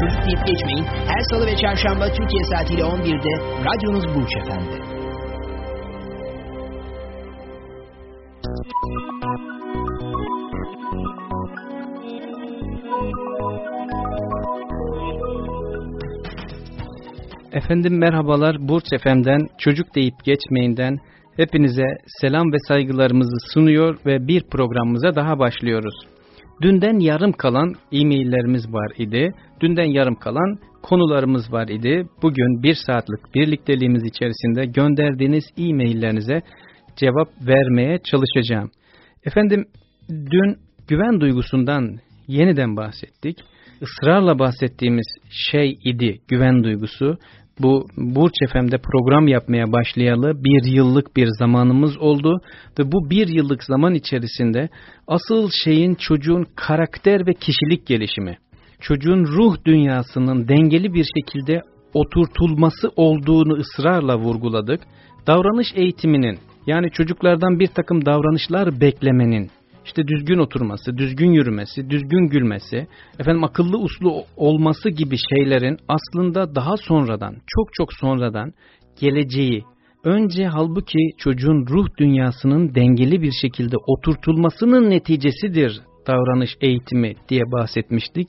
Çocuk deyip geçmeyin. Her salı ve çarşamba Türkiye saatiyle 11'de radyonuz Burç Efendi. Efendim merhabalar Burç Efem'den Çocuk Deyip Geçmeyinden hepinize selam ve saygılarımızı sunuyor ve bir programımıza daha başlıyoruz. Dünden yarım kalan e-maillerimiz var idi. Dünden yarım kalan konularımız var idi. Bugün bir saatlik birlikteliğimiz içerisinde gönderdiğiniz e-maillerinize cevap vermeye çalışacağım. Efendim dün güven duygusundan yeniden bahsettik. Israrla bahsettiğimiz şey idi güven duygusu. Bu Burç FM'de program yapmaya başlayalı bir yıllık bir zamanımız oldu ve bu bir yıllık zaman içerisinde asıl şeyin çocuğun karakter ve kişilik gelişimi, çocuğun ruh dünyasının dengeli bir şekilde oturtulması olduğunu ısrarla vurguladık. Davranış eğitiminin yani çocuklardan bir takım davranışlar beklemenin, işte düzgün oturması, düzgün yürümesi, düzgün gülmesi, efendim akıllı uslu olması gibi şeylerin aslında daha sonradan, çok çok sonradan geleceği, önce halbuki çocuğun ruh dünyasının dengeli bir şekilde oturtulmasının neticesidir davranış eğitimi diye bahsetmiştik.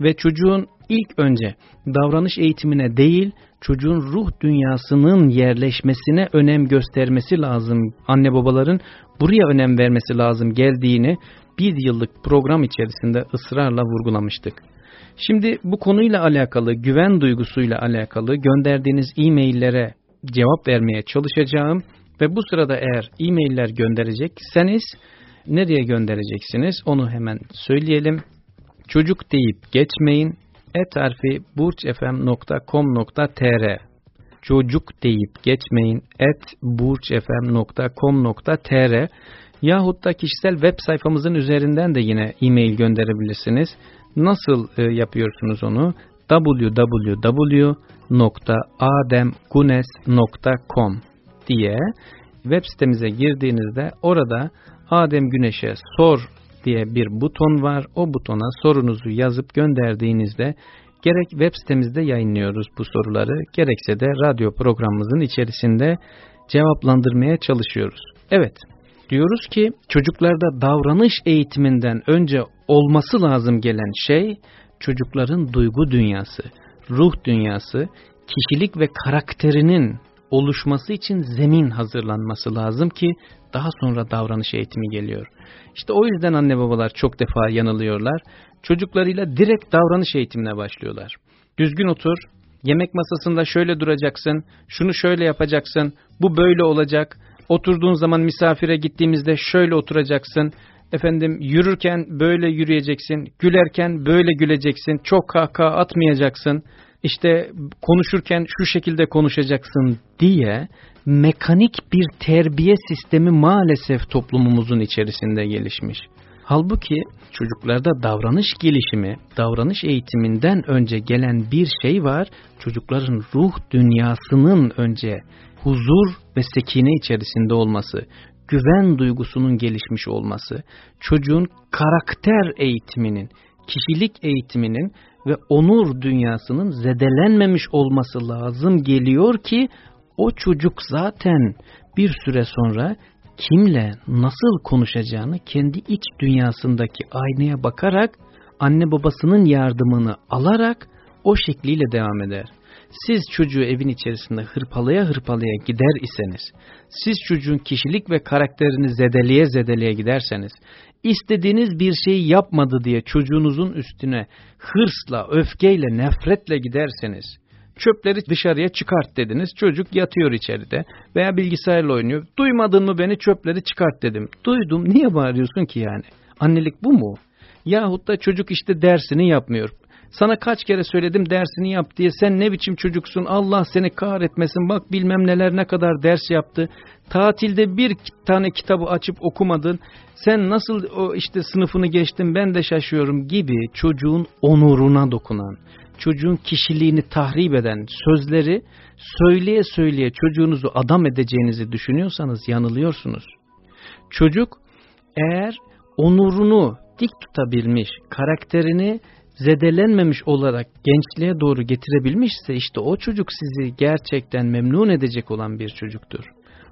Ve çocuğun ilk önce davranış eğitimine değil, çocuğun ruh dünyasının yerleşmesine önem göstermesi lazım. Anne babaların buraya önem vermesi lazım geldiğini bir yıllık program içerisinde ısrarla vurgulamıştık. Şimdi bu konuyla alakalı, güven duygusuyla alakalı gönderdiğiniz e-maillere cevap vermeye çalışacağım. Ve bu sırada eğer e-mailler gönderecekseniz nereye göndereceksiniz onu hemen söyleyelim. Çocuk deyip geçmeyin et harfi burçfm.com.tr çocuk deyip geçmeyin et burçfm.com.tr yahut da kişisel web sayfamızın üzerinden de yine e-mail gönderebilirsiniz. Nasıl e, yapıyorsunuz onu? www.ademgunes.com diye web sitemize girdiğinizde orada Adem Güneş'e sor diye bir buton var. O butona sorunuzu yazıp gönderdiğinizde gerek web sitemizde yayınlıyoruz bu soruları gerekse de radyo programımızın içerisinde cevaplandırmaya çalışıyoruz. Evet diyoruz ki çocuklarda davranış eğitiminden önce olması lazım gelen şey çocukların duygu dünyası, ruh dünyası, kişilik ve karakterinin oluşması için zemin hazırlanması lazım ki daha sonra davranış eğitimi geliyor. İşte o yüzden anne babalar çok defa yanılıyorlar. Çocuklarıyla direkt davranış eğitimine başlıyorlar. Düzgün otur, yemek masasında şöyle duracaksın, şunu şöyle yapacaksın, bu böyle olacak. Oturduğun zaman misafire gittiğimizde şöyle oturacaksın. Efendim yürürken böyle yürüyeceksin, gülerken böyle güleceksin, çok kahkaha atmayacaksın. İşte konuşurken şu şekilde konuşacaksın diye mekanik bir terbiye sistemi maalesef toplumumuzun içerisinde gelişmiş. Halbuki çocuklarda davranış gelişimi, davranış eğitiminden önce gelen bir şey var. Çocukların ruh dünyasının önce huzur ve sekine içerisinde olması, güven duygusunun gelişmiş olması, çocuğun karakter eğitiminin, kişilik eğitiminin ve onur dünyasının zedelenmemiş olması lazım geliyor ki o çocuk zaten bir süre sonra kimle nasıl konuşacağını kendi iç dünyasındaki aynaya bakarak anne babasının yardımını alarak o şekliyle devam eder. Siz çocuğu evin içerisinde hırpalaya hırpalaya gider iseniz, siz çocuğun kişilik ve karakterini zedeleye zedeleye giderseniz, istediğiniz bir şeyi yapmadı diye çocuğunuzun üstüne hırsla, öfkeyle, nefretle giderseniz, çöpleri dışarıya çıkart dediniz. Çocuk yatıyor içeride veya bilgisayarla oynuyor. Duymadın mı beni çöpleri çıkart dedim. Duydum niye bağırıyorsun ki yani? Annelik bu mu? Yahut da çocuk işte dersini yapmıyor. Sana kaç kere söyledim dersini yap diye sen ne biçim çocuksun Allah seni kahretmesin bak bilmem neler ne kadar ders yaptı. Tatilde bir tane kitabı açıp okumadın sen nasıl o işte sınıfını geçtin ben de şaşıyorum gibi çocuğun onuruna dokunan, çocuğun kişiliğini tahrip eden sözleri söyleye söyleye çocuğunuzu adam edeceğinizi düşünüyorsanız yanılıyorsunuz. Çocuk eğer onurunu dik tutabilmiş, karakterini zedelenmemiş olarak gençliğe doğru getirebilmişse işte o çocuk sizi gerçekten memnun edecek olan bir çocuktur.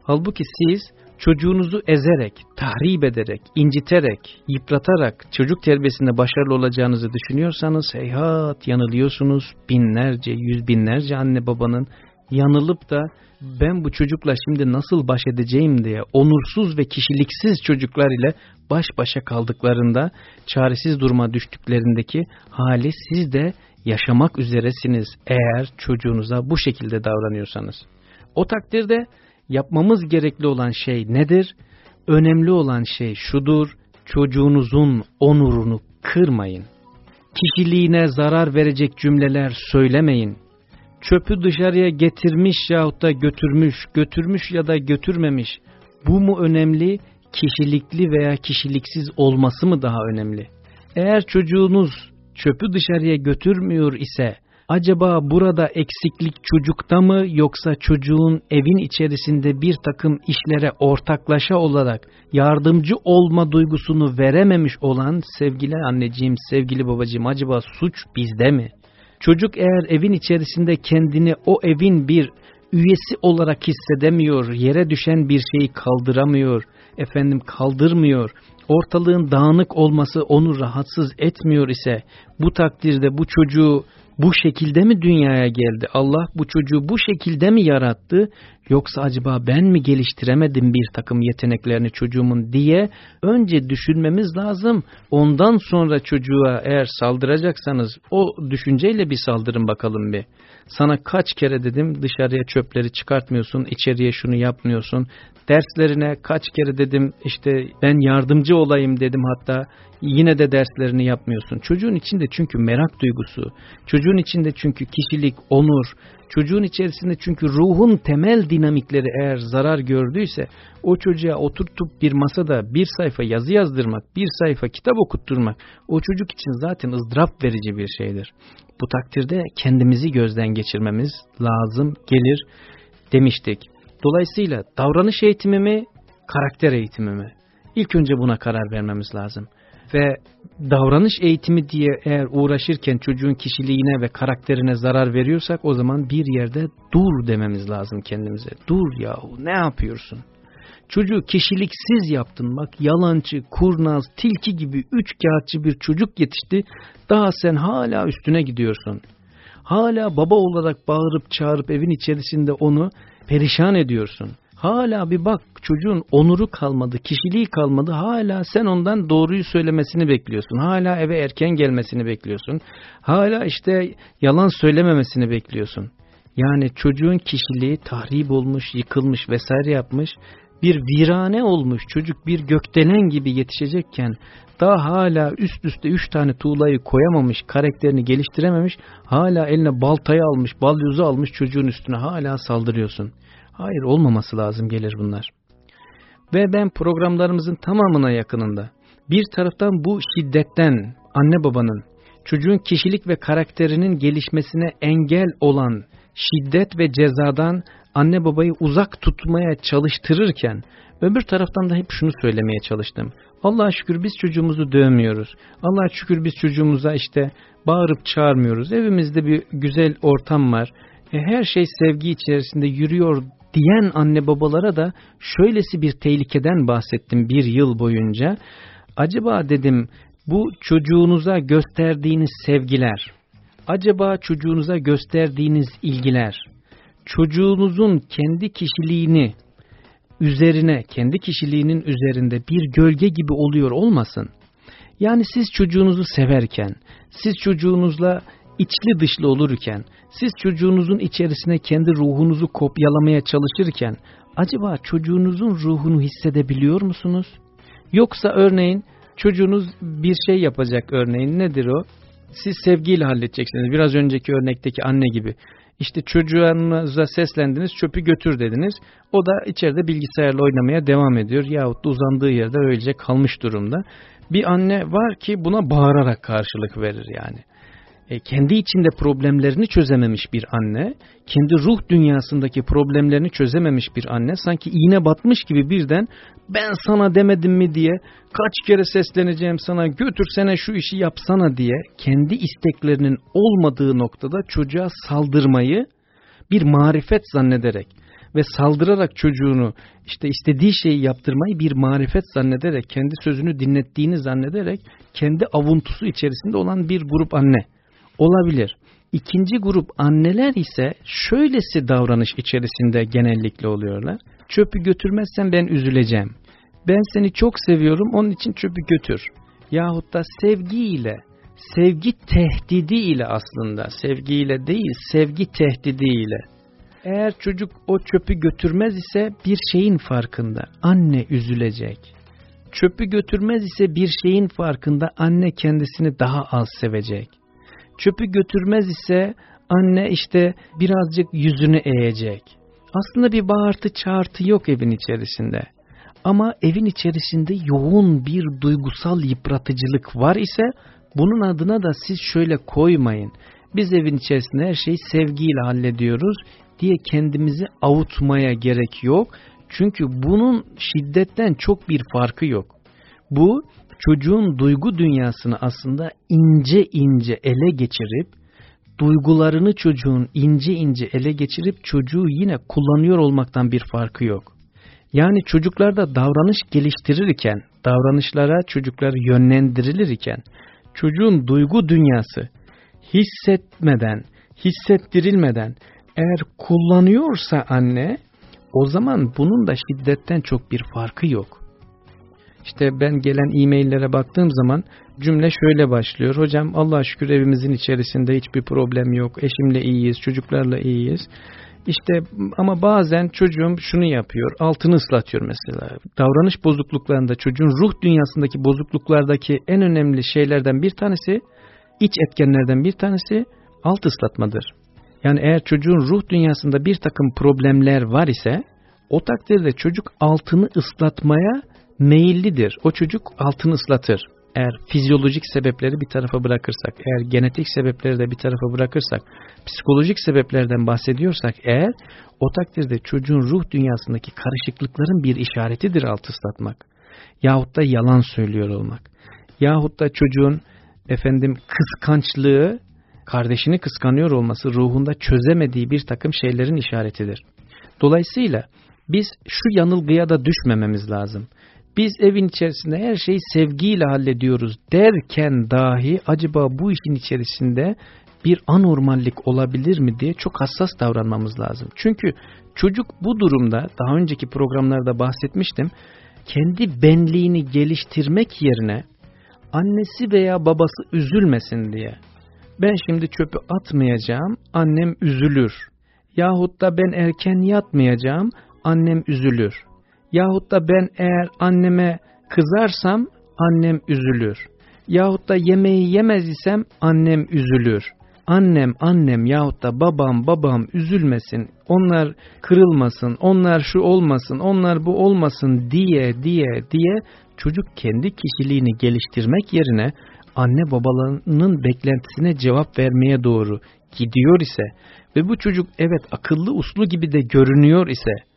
Halbuki siz çocuğunuzu ezerek, tahrip ederek, inciterek, yıpratarak çocuk terbiyesinde başarılı olacağınızı düşünüyorsanız heyhat yanılıyorsunuz. Binlerce, yüz binlerce anne babanın yanılıp da ben bu çocukla şimdi nasıl baş edeceğim diye onursuz ve kişiliksiz çocuklar ile baş başa kaldıklarında çaresiz duruma düştüklerindeki hali siz de yaşamak üzeresiniz eğer çocuğunuza bu şekilde davranıyorsanız. O takdirde yapmamız gerekli olan şey nedir? Önemli olan şey şudur, çocuğunuzun onurunu kırmayın. Kişiliğine zarar verecek cümleler söylemeyin çöpü dışarıya getirmiş yahut da götürmüş, götürmüş ya da götürmemiş. Bu mu önemli, kişilikli veya kişiliksiz olması mı daha önemli? Eğer çocuğunuz çöpü dışarıya götürmüyor ise, acaba burada eksiklik çocukta mı yoksa çocuğun evin içerisinde bir takım işlere ortaklaşa olarak yardımcı olma duygusunu verememiş olan sevgili anneciğim, sevgili babacığım acaba suç bizde mi? Çocuk eğer evin içerisinde kendini o evin bir üyesi olarak hissedemiyor, yere düşen bir şeyi kaldıramıyor, efendim kaldırmıyor, ortalığın dağınık olması onu rahatsız etmiyor ise bu takdirde bu çocuğu bu şekilde mi dünyaya geldi? Allah bu çocuğu bu şekilde mi yarattı? Yoksa acaba ben mi geliştiremedim bir takım yeteneklerini çocuğumun diye önce düşünmemiz lazım. Ondan sonra çocuğa eğer saldıracaksanız o düşünceyle bir saldırın bakalım bir. Sana kaç kere dedim dışarıya çöpleri çıkartmıyorsun, içeriye şunu yapmıyorsun. Derslerine kaç kere dedim işte ben yardımcı olayım dedim hatta yine de derslerini yapmıyorsun. Çocuğun içinde çünkü merak duygusu, çocuğun içinde çünkü kişilik, onur, çocuğun içerisinde çünkü ruhun temel dinamikleri eğer zarar gördüyse o çocuğa oturtup bir masada bir sayfa yazı yazdırmak, bir sayfa kitap okutturmak o çocuk için zaten ızdırap verici bir şeydir. Bu takdirde kendimizi gözden geçirmemiz lazım gelir demiştik. Dolayısıyla davranış eğitimi mi, karakter eğitimi mi? İlk önce buna karar vermemiz lazım. Ve davranış eğitimi diye eğer uğraşırken çocuğun kişiliğine ve karakterine zarar veriyorsak o zaman bir yerde dur dememiz lazım kendimize. Dur yahu ne yapıyorsun? Çocuğu kişiliksiz yaptın bak yalancı, kurnaz, tilki gibi üç kağıtçı bir çocuk yetişti. Daha sen hala üstüne gidiyorsun. Hala baba olarak bağırıp çağırıp evin içerisinde onu perişan ediyorsun. Hala bir bak çocuğun onuru kalmadı, kişiliği kalmadı. Hala sen ondan doğruyu söylemesini bekliyorsun. Hala eve erken gelmesini bekliyorsun. Hala işte yalan söylememesini bekliyorsun. Yani çocuğun kişiliği tahrip olmuş, yıkılmış vesaire yapmış. Bir virane olmuş çocuk bir gökdelen gibi yetişecekken daha hala üst üste üç tane tuğlayı koyamamış, karakterini geliştirememiş, hala eline baltayı almış, balyozu almış çocuğun üstüne hala saldırıyorsun. Hayır olmaması lazım gelir bunlar. Ve ben programlarımızın tamamına yakınında bir taraftan bu şiddetten anne babanın çocuğun kişilik ve karakterinin gelişmesine engel olan şiddet ve cezadan anne babayı uzak tutmaya çalıştırırken öbür taraftan da hep şunu söylemeye çalıştım. Allah'a şükür biz çocuğumuzu dövmüyoruz. Allah'a şükür biz çocuğumuza işte bağırıp çağırmıyoruz. Evimizde bir güzel ortam var. E, her şey sevgi içerisinde yürüyor diyen anne babalara da şöylesi bir tehlikeden bahsettim bir yıl boyunca. Acaba dedim bu çocuğunuza gösterdiğiniz sevgiler, acaba çocuğunuza gösterdiğiniz ilgiler, çocuğunuzun kendi kişiliğini üzerine, kendi kişiliğinin üzerinde bir gölge gibi oluyor olmasın? Yani siz çocuğunuzu severken, siz çocuğunuzla içli dışlı olurken, siz çocuğunuzun içerisine kendi ruhunuzu kopyalamaya çalışırken, acaba çocuğunuzun ruhunu hissedebiliyor musunuz? Yoksa örneğin çocuğunuz bir şey yapacak örneğin nedir o? siz sevgiyle halledeceksiniz. Biraz önceki örnekteki anne gibi. İşte çocuğunuza seslendiniz çöpü götür dediniz. O da içeride bilgisayarla oynamaya devam ediyor. Yahut da uzandığı yerde öylece kalmış durumda. Bir anne var ki buna bağırarak karşılık verir yani e, kendi içinde problemlerini çözememiş bir anne, kendi ruh dünyasındaki problemlerini çözememiş bir anne, sanki iğne batmış gibi birden ben sana demedim mi? diye kaç kere sesleneceğim sana götürsene şu işi yapsana diye kendi isteklerinin olmadığı noktada çocuğa saldırmayı bir marifet zannederek ve saldırarak çocuğunu işte istediği şeyi yaptırmayı bir marifet zannederek kendi sözünü dinlettiğini zannederek kendi avuntusu içerisinde olan bir grup anne olabilir. İkinci grup anneler ise şöylesi davranış içerisinde genellikle oluyorlar. Çöpü götürmezsen ben üzüleceğim. Ben seni çok seviyorum onun için çöpü götür. Yahut da sevgiyle, sevgi tehdidiyle aslında, sevgiyle değil sevgi tehdidiyle. Eğer çocuk o çöpü götürmez ise bir şeyin farkında, anne üzülecek. Çöpü götürmez ise bir şeyin farkında anne kendisini daha az sevecek Çöpü götürmez ise anne işte birazcık yüzünü eğecek. Aslında bir bağırtı çağırtı yok evin içerisinde. Ama evin içerisinde yoğun bir duygusal yıpratıcılık var ise bunun adına da siz şöyle koymayın. Biz evin içerisinde her şeyi sevgiyle hallediyoruz diye kendimizi avutmaya gerek yok. Çünkü bunun şiddetten çok bir farkı yok. Bu çocuğun duygu dünyasını aslında ince ince ele geçirip, duygularını çocuğun ince ince ele geçirip çocuğu yine kullanıyor olmaktan bir farkı yok. Yani çocuklarda davranış geliştirirken, davranışlara çocuklar yönlendirilirken, çocuğun duygu dünyası hissetmeden, hissettirilmeden eğer kullanıyorsa anne, o zaman bunun da şiddetten çok bir farkı yok. İşte ben gelen e-maillere baktığım zaman cümle şöyle başlıyor. Hocam Allah şükür evimizin içerisinde hiçbir problem yok. Eşimle iyiyiz, çocuklarla iyiyiz. İşte ama bazen çocuğum şunu yapıyor, altını ıslatıyor mesela. Davranış bozukluklarında çocuğun ruh dünyasındaki bozukluklardaki en önemli şeylerden bir tanesi, iç etkenlerden bir tanesi alt ıslatmadır. Yani eğer çocuğun ruh dünyasında bir takım problemler var ise, o takdirde çocuk altını ıslatmaya meyillidir. O çocuk altını ıslatır. Eğer fizyolojik sebepleri bir tarafa bırakırsak, eğer genetik sebepleri de bir tarafa bırakırsak, psikolojik sebeplerden bahsediyorsak eğer, o takdirde çocuğun ruh dünyasındaki karışıklıkların bir işaretidir alt ıslatmak. Yahut da yalan söylüyor olmak. Yahut da çocuğun efendim kıskançlığı, kardeşini kıskanıyor olması ruhunda çözemediği bir takım şeylerin işaretidir. Dolayısıyla biz şu yanılgıya da düşmememiz lazım biz evin içerisinde her şeyi sevgiyle hallediyoruz derken dahi acaba bu işin içerisinde bir anormallik olabilir mi diye çok hassas davranmamız lazım. Çünkü çocuk bu durumda daha önceki programlarda bahsetmiştim kendi benliğini geliştirmek yerine annesi veya babası üzülmesin diye ben şimdi çöpü atmayacağım annem üzülür yahut da ben erken yatmayacağım annem üzülür Yahut da ben eğer anneme kızarsam annem üzülür. Yahut da yemeği yemez isem annem üzülür. Annem annem yahut da babam babam üzülmesin, onlar kırılmasın, onlar şu olmasın, onlar bu olmasın diye diye diye çocuk kendi kişiliğini geliştirmek yerine anne babalarının beklentisine cevap vermeye doğru gidiyor ise ve bu çocuk evet akıllı uslu gibi de görünüyor ise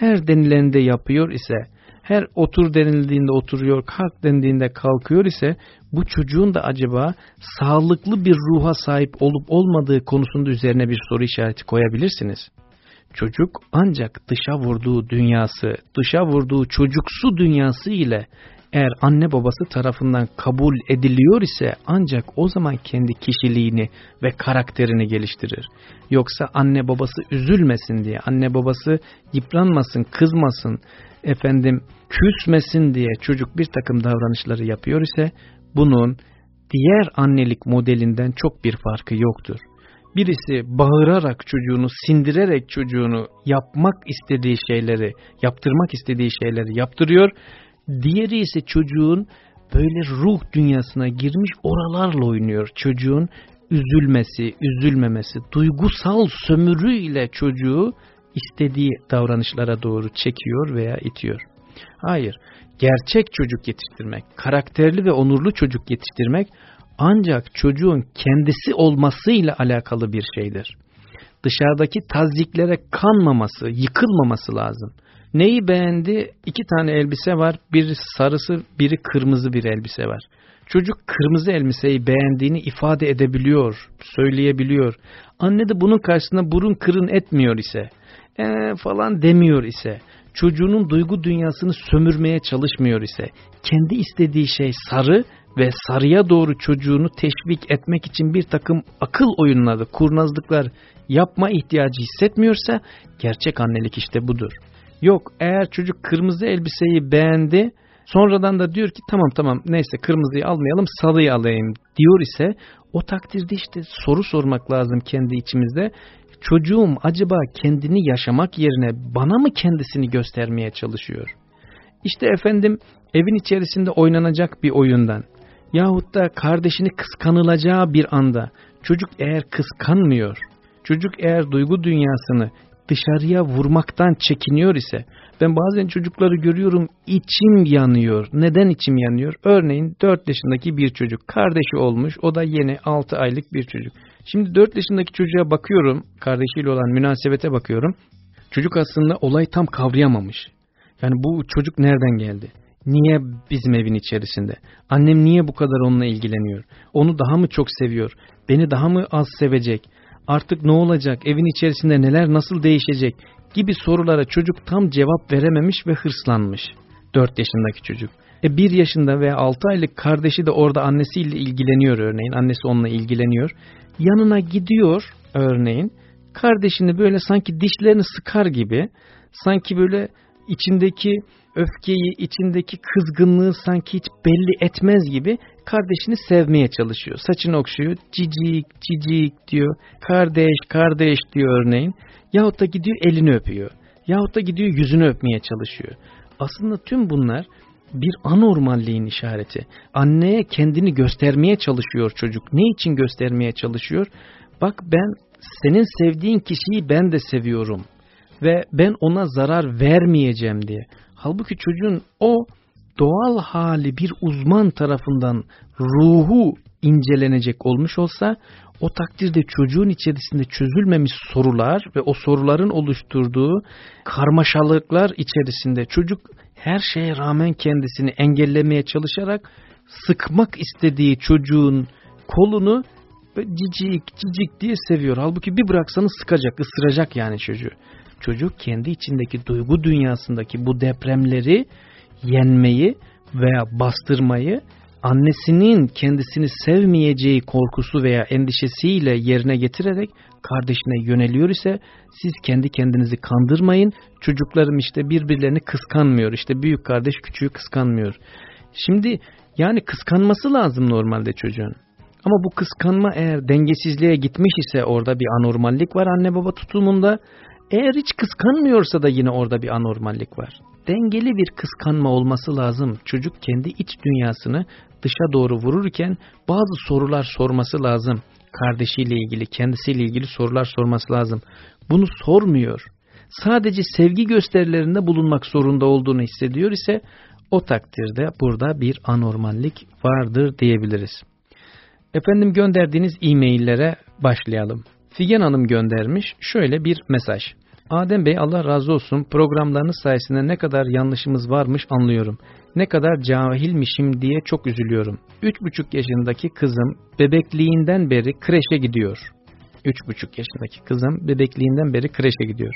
her denilende yapıyor ise, her otur denildiğinde oturuyor, kalk denildiğinde kalkıyor ise bu çocuğun da acaba sağlıklı bir ruha sahip olup olmadığı konusunda üzerine bir soru işareti koyabilirsiniz. Çocuk ancak dışa vurduğu dünyası, dışa vurduğu çocuksu dünyası ile eğer anne babası tarafından kabul ediliyor ise ancak o zaman kendi kişiliğini ve karakterini geliştirir. Yoksa anne babası üzülmesin diye, anne babası yıpranmasın, kızmasın, efendim küsmesin diye çocuk bir takım davranışları yapıyor ise bunun diğer annelik modelinden çok bir farkı yoktur. Birisi bağırarak çocuğunu, sindirerek çocuğunu yapmak istediği şeyleri, yaptırmak istediği şeyleri yaptırıyor Diğeri ise çocuğun böyle ruh dünyasına girmiş oralarla oynuyor. Çocuğun üzülmesi, üzülmemesi, duygusal sömürüyle çocuğu istediği davranışlara doğru çekiyor veya itiyor. Hayır, gerçek çocuk yetiştirmek, karakterli ve onurlu çocuk yetiştirmek ancak çocuğun kendisi olmasıyla alakalı bir şeydir. Dışarıdaki taziklere kanmaması, yıkılmaması lazım. Neyi beğendi? İki tane elbise var. Biri sarısı, biri kırmızı bir elbise var. Çocuk kırmızı elbiseyi beğendiğini ifade edebiliyor, söyleyebiliyor. Anne de bunun karşısında burun kırın etmiyor ise, ee, falan demiyor ise, çocuğunun duygu dünyasını sömürmeye çalışmıyor ise, kendi istediği şey sarı ve sarıya doğru çocuğunu teşvik etmek için bir takım akıl oyunları, kurnazlıklar yapma ihtiyacı hissetmiyorsa, gerçek annelik işte budur. Yok eğer çocuk kırmızı elbiseyi beğendi, sonradan da diyor ki tamam tamam neyse kırmızıyı almayalım salıyı alayım diyor ise o takdirde işte soru sormak lazım kendi içimizde. Çocuğum acaba kendini yaşamak yerine bana mı kendisini göstermeye çalışıyor? İşte efendim evin içerisinde oynanacak bir oyundan yahut da kardeşini kıskanılacağı bir anda çocuk eğer kıskanmıyor, çocuk eğer duygu dünyasını dışarıya vurmaktan çekiniyor ise ben bazen çocukları görüyorum içim yanıyor. Neden içim yanıyor? Örneğin 4 yaşındaki bir çocuk kardeşi olmuş o da yeni 6 aylık bir çocuk. Şimdi 4 yaşındaki çocuğa bakıyorum kardeşiyle olan münasebete bakıyorum. Çocuk aslında olay tam kavrayamamış. Yani bu çocuk nereden geldi? Niye bizim evin içerisinde? Annem niye bu kadar onunla ilgileniyor? Onu daha mı çok seviyor? Beni daha mı az sevecek? Artık ne olacak, evin içerisinde neler nasıl değişecek gibi sorulara çocuk tam cevap verememiş ve hırslanmış. 4 yaşındaki çocuk. E 1 yaşında veya 6 aylık kardeşi de orada annesiyle ilgileniyor örneğin. Annesi onunla ilgileniyor. Yanına gidiyor örneğin. Kardeşini böyle sanki dişlerini sıkar gibi, sanki böyle içindeki öfkeyi, içindeki kızgınlığı sanki hiç belli etmez gibi kardeşini sevmeye çalışıyor. Saçını okşuyor, cicik, cicik diyor, kardeş, kardeş diyor örneğin. Yahut da gidiyor elini öpüyor. Yahut da gidiyor yüzünü öpmeye çalışıyor. Aslında tüm bunlar bir anormalliğin işareti. Anneye kendini göstermeye çalışıyor çocuk. Ne için göstermeye çalışıyor? Bak ben senin sevdiğin kişiyi ben de seviyorum ve ben ona zarar vermeyeceğim diye. Halbuki çocuğun o doğal hali bir uzman tarafından ruhu incelenecek olmuş olsa o takdirde çocuğun içerisinde çözülmemiş sorular ve o soruların oluşturduğu karmaşalıklar içerisinde çocuk her şeye rağmen kendisini engellemeye çalışarak sıkmak istediği çocuğun kolunu cicik cicik diye seviyor. Halbuki bir bıraksanız sıkacak, ısıracak yani çocuğu. Çocuk kendi içindeki duygu dünyasındaki bu depremleri yenmeyi veya bastırmayı annesinin kendisini sevmeyeceği korkusu veya endişesiyle yerine getirerek kardeşine yöneliyor ise siz kendi kendinizi kandırmayın. Çocuklarım işte birbirlerini kıskanmıyor. İşte büyük kardeş küçüğü kıskanmıyor. Şimdi yani kıskanması lazım normalde çocuğun. Ama bu kıskanma eğer dengesizliğe gitmiş ise orada bir anormallik var anne baba tutumunda. Eğer hiç kıskanmıyorsa da yine orada bir anormallik var. Dengeli bir kıskanma olması lazım. Çocuk kendi iç dünyasını dışa doğru vururken bazı sorular sorması lazım. Kardeşiyle ilgili, kendisiyle ilgili sorular sorması lazım. Bunu sormuyor. Sadece sevgi gösterilerinde bulunmak zorunda olduğunu hissediyor ise o takdirde burada bir anormallik vardır diyebiliriz. Efendim gönderdiğiniz e-maillere başlayalım. Figen Hanım göndermiş şöyle bir mesaj. Adem Bey Allah razı olsun programlarınız sayesinde ne kadar yanlışımız varmış anlıyorum. Ne kadar cahilmişim diye çok üzülüyorum. 3,5 yaşındaki kızım bebekliğinden beri kreşe gidiyor. 3,5 yaşındaki kızım bebekliğinden beri kreşe gidiyor.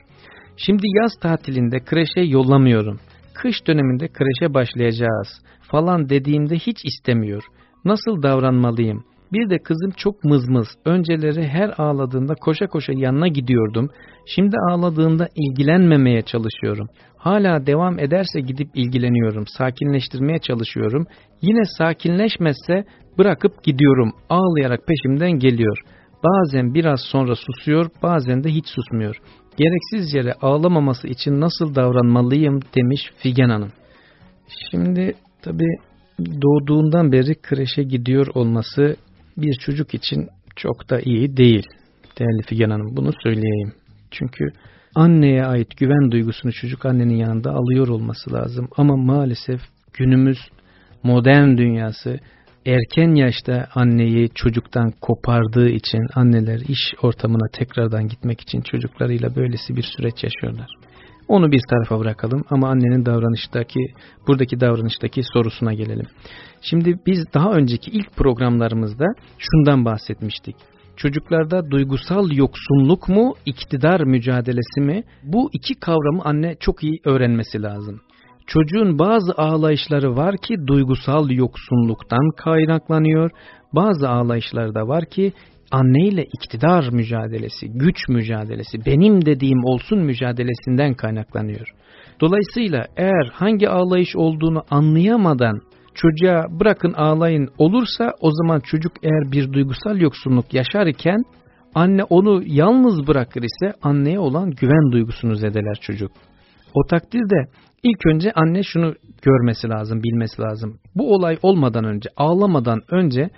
Şimdi yaz tatilinde kreşe yollamıyorum. Kış döneminde kreşe başlayacağız falan dediğimde hiç istemiyor. Nasıl davranmalıyım? Bir de kızım çok mızmız. Önceleri her ağladığında koşa koşa yanına gidiyordum. Şimdi ağladığında ilgilenmemeye çalışıyorum. Hala devam ederse gidip ilgileniyorum. Sakinleştirmeye çalışıyorum. Yine sakinleşmezse bırakıp gidiyorum. Ağlayarak peşimden geliyor. Bazen biraz sonra susuyor, bazen de hiç susmuyor. Gereksiz yere ağlamaması için nasıl davranmalıyım demiş Figen Hanım. Şimdi tabi doğduğundan beri kreşe gidiyor olması bir çocuk için çok da iyi değil. Değerli Figen Hanım bunu söyleyeyim. Çünkü anneye ait güven duygusunu çocuk annenin yanında alıyor olması lazım. Ama maalesef günümüz modern dünyası erken yaşta anneyi çocuktan kopardığı için anneler iş ortamına tekrardan gitmek için çocuklarıyla böylesi bir süreç yaşıyorlar. Onu bir tarafa bırakalım ama annenin davranıştaki, buradaki davranıştaki sorusuna gelelim. Şimdi biz daha önceki ilk programlarımızda şundan bahsetmiştik. Çocuklarda duygusal yoksunluk mu, iktidar mücadelesi mi? Bu iki kavramı anne çok iyi öğrenmesi lazım. Çocuğun bazı ağlayışları var ki duygusal yoksunluktan kaynaklanıyor. Bazı ağlayışları da var ki anneyle iktidar mücadelesi, güç mücadelesi, benim dediğim olsun mücadelesinden kaynaklanıyor. Dolayısıyla eğer hangi ağlayış olduğunu anlayamadan çocuğa bırakın ağlayın olursa o zaman çocuk eğer bir duygusal yoksunluk yaşar iken anne onu yalnız bırakır ise anneye olan güven duygusunu zedeler çocuk. O takdirde ilk önce anne şunu görmesi lazım, bilmesi lazım. Bu olay olmadan önce, ağlamadan önce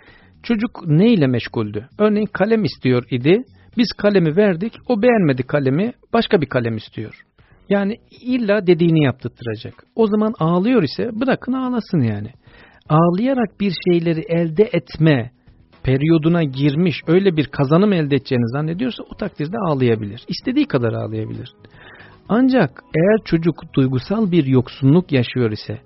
çocuk ne ile meşguldü? Örneğin kalem istiyor idi. Biz kalemi verdik, o beğenmedi kalemi, başka bir kalem istiyor. Yani illa dediğini yaptırtacak. O zaman ağlıyor ise bırakın ağlasın yani. Ağlayarak bir şeyleri elde etme periyoduna girmiş, öyle bir kazanım elde edeceğini zannediyorsa o takdirde ağlayabilir. İstediği kadar ağlayabilir. Ancak eğer çocuk duygusal bir yoksunluk yaşıyor ise,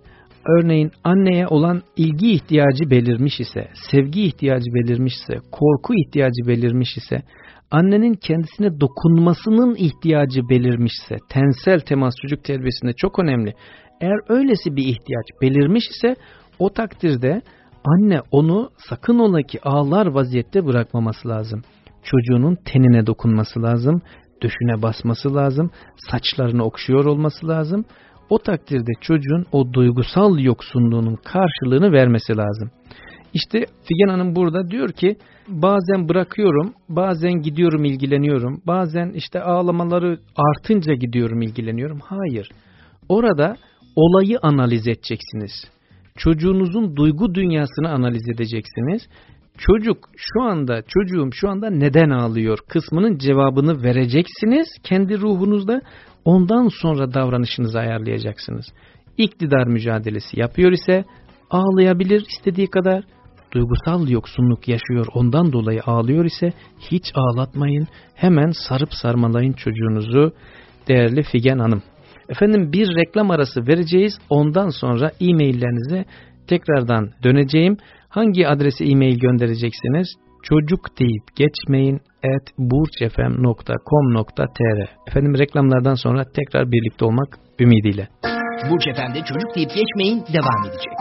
örneğin anneye olan ilgi ihtiyacı belirmiş ise, sevgi ihtiyacı belirmiş ise, korku ihtiyacı belirmiş ise, annenin kendisine dokunmasının ihtiyacı belirmişse, tensel temas çocuk terbiyesinde çok önemli. Eğer öylesi bir ihtiyaç belirmiş ise, o takdirde anne onu sakın ola ki ağlar vaziyette bırakmaması lazım. Çocuğunun tenine dokunması lazım, döşüne basması lazım, saçlarını okşuyor olması lazım. O takdirde çocuğun o duygusal yoksunluğunun karşılığını vermesi lazım. İşte Figen Hanım burada diyor ki bazen bırakıyorum, bazen gidiyorum ilgileniyorum, bazen işte ağlamaları artınca gidiyorum ilgileniyorum. Hayır. Orada olayı analiz edeceksiniz. Çocuğunuzun duygu dünyasını analiz edeceksiniz. Çocuk şu anda, çocuğum şu anda neden ağlıyor kısmının cevabını vereceksiniz kendi ruhunuzda. Ondan sonra davranışınızı ayarlayacaksınız. İktidar mücadelesi yapıyor ise ağlayabilir istediği kadar. Duygusal yoksunluk yaşıyor ondan dolayı ağlıyor ise hiç ağlatmayın. Hemen sarıp sarmalayın çocuğunuzu değerli Figen Hanım. Efendim bir reklam arası vereceğiz. Ondan sonra e-maillerinize tekrardan döneceğim. Hangi adrese e-mail göndereceksiniz? Çocuk deyip geçmeyin at burçfm.com.tr Efendim reklamlardan sonra tekrar birlikte olmak ümidiyle. Burç Efem'de çocuk deyip geçmeyin devam edecek.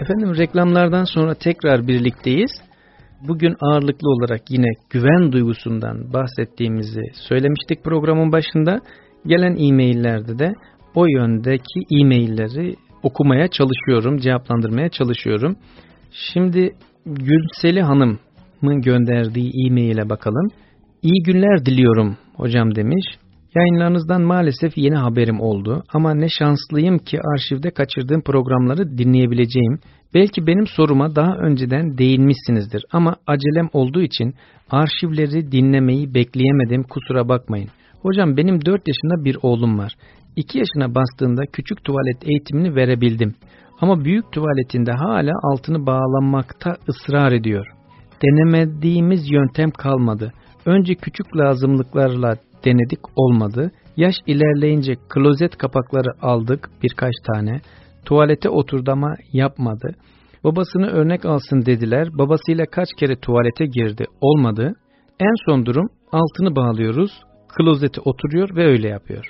Efendim reklamlardan sonra tekrar birlikteyiz. Bugün ağırlıklı olarak yine güven duygusundan bahsettiğimizi söylemiştik programın başında. Gelen e-maillerde de o yöndeki e-mailleri okumaya çalışıyorum, cevaplandırmaya çalışıyorum. Şimdi Gülseli Hanım'ın gönderdiği e-maile bakalım. İyi günler diliyorum hocam demiş. Yayınlarınızdan maalesef yeni haberim oldu ama ne şanslıyım ki arşivde kaçırdığım programları dinleyebileceğim. Belki benim soruma daha önceden değinmişsinizdir ama acelem olduğu için arşivleri dinlemeyi bekleyemedim kusura bakmayın. Hocam benim 4 yaşında bir oğlum var. 2 yaşına bastığında küçük tuvalet eğitimini verebildim. Ama büyük tuvaletinde hala altını bağlanmakta ısrar ediyor. Denemediğimiz yöntem kalmadı. Önce küçük lazımlıklarla denedik olmadı. Yaş ilerleyince klozet kapakları aldık birkaç tane. Tuvalete oturdu ama yapmadı. Babasını örnek alsın dediler. Babasıyla kaç kere tuvalete girdi olmadı. En son durum altını bağlıyoruz. Klozete oturuyor ve öyle yapıyor.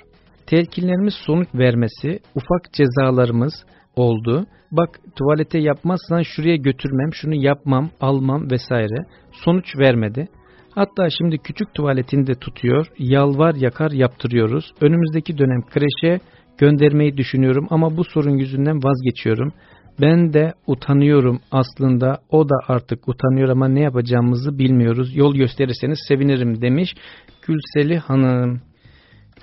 Telkinlerimiz sonuç vermesi, ufak cezalarımız oldu. Bak tuvalete yapmazsan şuraya götürmem, şunu yapmam, almam vesaire. Sonuç vermedi. Hatta şimdi küçük tuvaletini de tutuyor, yalvar yakar yaptırıyoruz. Önümüzdeki dönem kreşe göndermeyi düşünüyorum ama bu sorun yüzünden vazgeçiyorum. Ben de utanıyorum aslında o da artık utanıyor ama ne yapacağımızı bilmiyoruz. Yol gösterirseniz sevinirim demiş Gülseli Hanım.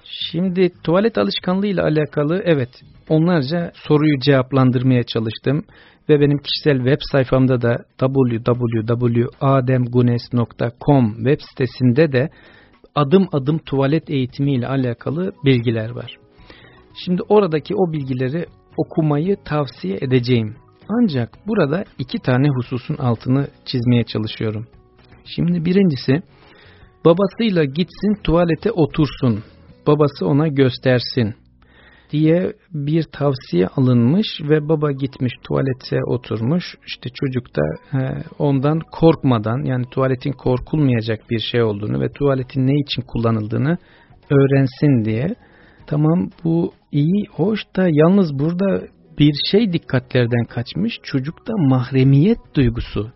Şimdi tuvalet alışkanlığı ile alakalı evet onlarca soruyu cevaplandırmaya çalıştım ve benim kişisel web sayfamda da www.ademgunes.com web sitesinde de adım adım tuvalet eğitimi ile alakalı bilgiler var. Şimdi oradaki o bilgileri okumayı tavsiye edeceğim. Ancak burada iki tane hususun altını çizmeye çalışıyorum. Şimdi birincisi babasıyla gitsin tuvalete otursun. Babası ona göstersin diye bir tavsiye alınmış ve baba gitmiş tuvalete oturmuş. İşte çocuk da he, ondan korkmadan yani tuvaletin korkulmayacak bir şey olduğunu ve tuvaletin ne için kullanıldığını öğrensin diye. Tamam bu iyi hoş da yalnız burada bir şey dikkatlerden kaçmış. Çocukta mahremiyet duygusu.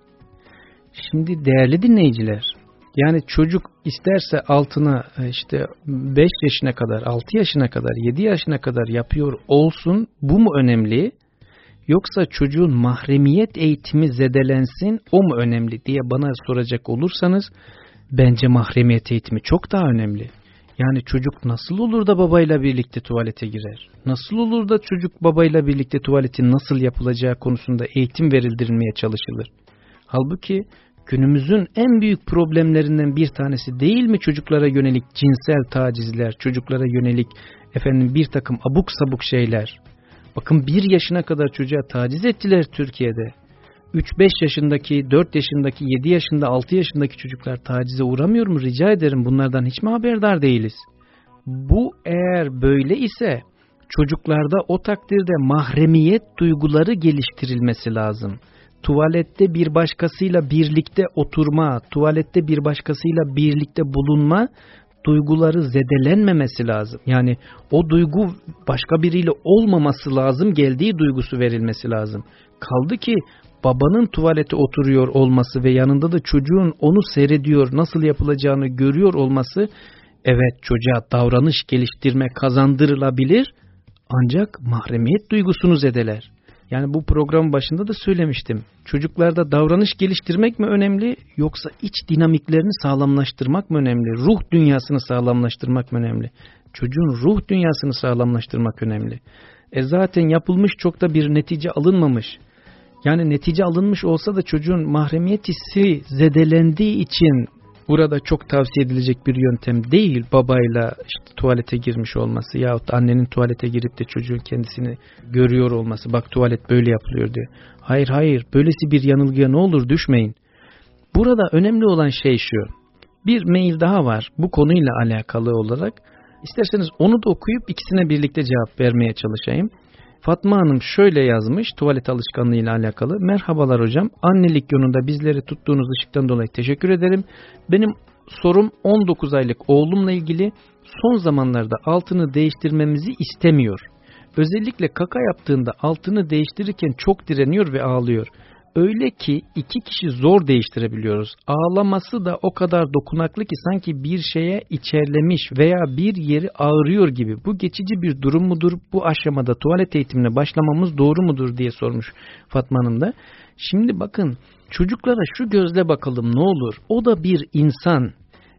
Şimdi değerli dinleyiciler yani çocuk isterse altına e, işte 5 yaşına kadar, 6 yaşına kadar, 7 yaşına kadar yapıyor olsun bu mu önemli? Yoksa çocuğun mahremiyet eğitimi zedelensin o mu önemli diye bana soracak olursanız bence mahremiyet eğitimi çok daha önemli. Yani çocuk nasıl olur da babayla birlikte tuvalete girer? Nasıl olur da çocuk babayla birlikte tuvaletin nasıl yapılacağı konusunda eğitim verildirilmeye çalışılır? Halbuki günümüzün en büyük problemlerinden bir tanesi değil mi çocuklara yönelik cinsel tacizler, çocuklara yönelik efendim bir takım abuk sabuk şeyler. Bakın bir yaşına kadar çocuğa taciz ettiler Türkiye'de. 3-5 yaşındaki, 4 yaşındaki, 7 yaşında, 6 yaşındaki çocuklar tacize uğramıyor mu? Rica ederim bunlardan hiç mi haberdar değiliz? Bu eğer böyle ise çocuklarda o takdirde mahremiyet duyguları geliştirilmesi lazım tuvalette bir başkasıyla birlikte oturma, tuvalette bir başkasıyla birlikte bulunma duyguları zedelenmemesi lazım. Yani o duygu başka biriyle olmaması lazım, geldiği duygusu verilmesi lazım. Kaldı ki babanın tuvalete oturuyor olması ve yanında da çocuğun onu seyrediyor, nasıl yapılacağını görüyor olması evet çocuğa davranış geliştirme kazandırılabilir ancak mahremiyet duygusunu zedeler. Yani bu program başında da söylemiştim. Çocuklarda davranış geliştirmek mi önemli yoksa iç dinamiklerini sağlamlaştırmak mı önemli? Ruh dünyasını sağlamlaştırmak mı önemli? Çocuğun ruh dünyasını sağlamlaştırmak önemli. E zaten yapılmış çok da bir netice alınmamış. Yani netice alınmış olsa da çocuğun mahremiyet hissi zedelendiği için burada çok tavsiye edilecek bir yöntem değil babayla işte tuvalete girmiş olması yahut annenin tuvalete girip de çocuğun kendisini görüyor olması bak tuvalet böyle yapılıyor diye. Hayır hayır böylesi bir yanılgıya ne olur düşmeyin. Burada önemli olan şey şu bir mail daha var bu konuyla alakalı olarak isterseniz onu da okuyup ikisine birlikte cevap vermeye çalışayım. Fatma Hanım şöyle yazmış tuvalet alışkanlığı ile alakalı. Merhabalar hocam. Annelik yolunda bizleri tuttuğunuz ışıktan dolayı teşekkür ederim. Benim sorum 19 aylık oğlumla ilgili son zamanlarda altını değiştirmemizi istemiyor. Özellikle kaka yaptığında altını değiştirirken çok direniyor ve ağlıyor. Öyle ki iki kişi zor değiştirebiliyoruz. Ağlaması da o kadar dokunaklı ki sanki bir şeye içerlemiş veya bir yeri ağrıyor gibi. Bu geçici bir durum mudur? Bu aşamada tuvalet eğitimine başlamamız doğru mudur diye sormuş Fatma Hanım da. Şimdi bakın çocuklara şu gözle bakalım ne olur. O da bir insan.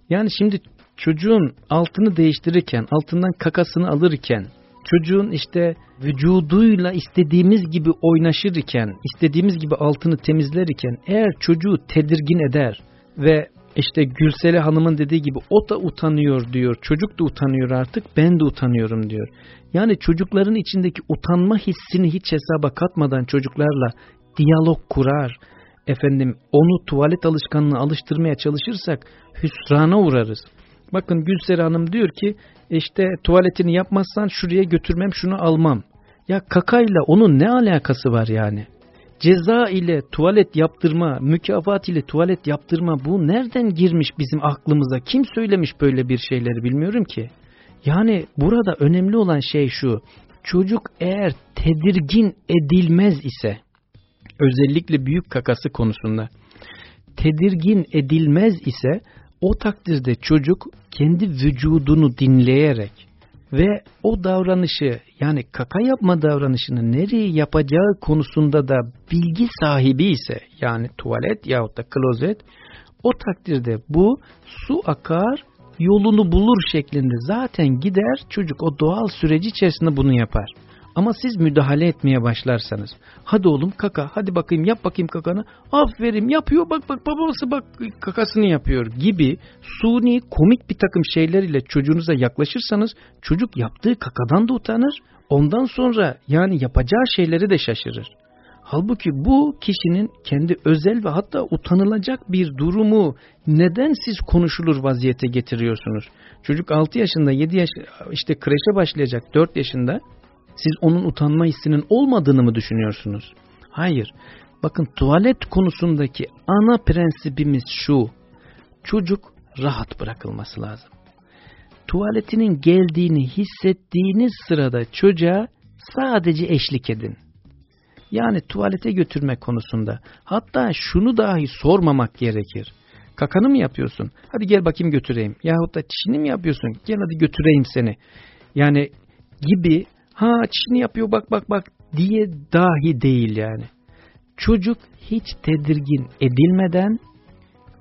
Yani şimdi çocuğun altını değiştirirken, altından kakasını alırken çocuğun işte vücuduyla istediğimiz gibi oynaşırken, istediğimiz gibi altını temizlerken eğer çocuğu tedirgin eder ve işte Gülsele Hanım'ın dediği gibi o da utanıyor diyor, çocuk da utanıyor artık, ben de utanıyorum diyor. Yani çocukların içindeki utanma hissini hiç hesaba katmadan çocuklarla diyalog kurar, efendim onu tuvalet alışkanlığına alıştırmaya çalışırsak hüsrana uğrarız. Bakın Gülsere Hanım diyor ki işte tuvaletini yapmazsan şuraya götürmem şunu almam. Ya kakayla onun ne alakası var yani? Ceza ile tuvalet yaptırma, mükafat ile tuvalet yaptırma bu nereden girmiş bizim aklımıza? Kim söylemiş böyle bir şeyleri bilmiyorum ki. Yani burada önemli olan şey şu. Çocuk eğer tedirgin edilmez ise özellikle büyük kakası konusunda tedirgin edilmez ise o takdirde çocuk kendi vücudunu dinleyerek ve o davranışı yani kaka yapma davranışını nereye yapacağı konusunda da bilgi sahibi ise yani tuvalet yahut da klozet o takdirde bu su akar yolunu bulur şeklinde zaten gider çocuk o doğal süreci içerisinde bunu yapar. Ama siz müdahale etmeye başlarsanız, hadi oğlum kaka, hadi bakayım yap bakayım kakanı, aferin yapıyor bak bak babası bak kakasını yapıyor gibi suni komik bir takım şeyler ile çocuğunuza yaklaşırsanız çocuk yaptığı kakadan da utanır, ondan sonra yani yapacağı şeyleri de şaşırır. Halbuki bu kişinin kendi özel ve hatta utanılacak bir durumu neden siz konuşulur vaziyete getiriyorsunuz? Çocuk 6 yaşında 7 yaş işte kreşe başlayacak 4 yaşında siz onun utanma hissinin olmadığını mı düşünüyorsunuz? Hayır. Bakın tuvalet konusundaki ana prensibimiz şu. Çocuk rahat bırakılması lazım. Tuvaletinin geldiğini hissettiğiniz sırada çocuğa sadece eşlik edin. Yani tuvalete götürme konusunda hatta şunu dahi sormamak gerekir. Kakanı mı yapıyorsun? Hadi gel bakayım götüreyim. Yahut da çişini mi yapıyorsun? Gel hadi götüreyim seni. Yani gibi ha çişini yapıyor bak bak bak diye dahi değil yani. Çocuk hiç tedirgin edilmeden